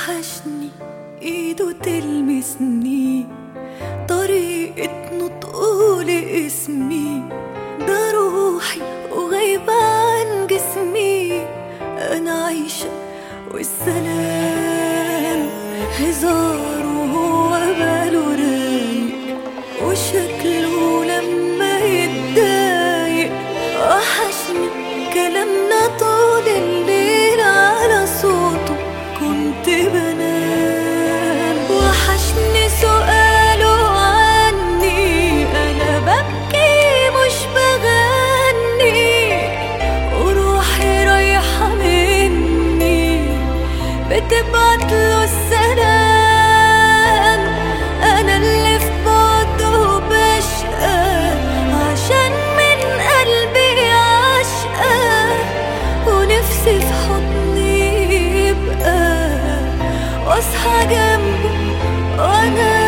وحشني إيده تلمسني طريقة نطقه لاسمي ده روحي وغايبة عن جسمي. أنا عايشة والسلام هزار وهو باله رايق وشكله ونفسي في حضني يبقى واصحى وأنا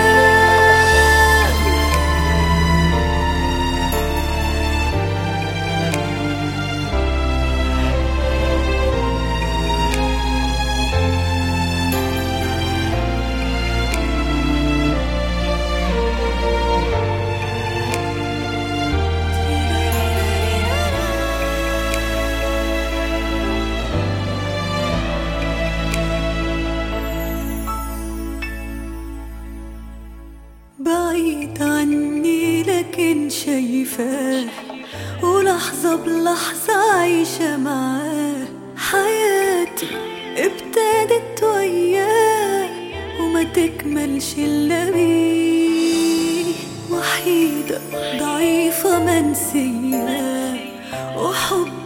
بعيد عني لكن شايفاه ولحظة بلحظة عايشة معاه. حياتي ابتدت وياه وما تكملش إلا بيه. وحيدة ضعيفة منسية وحب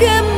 good.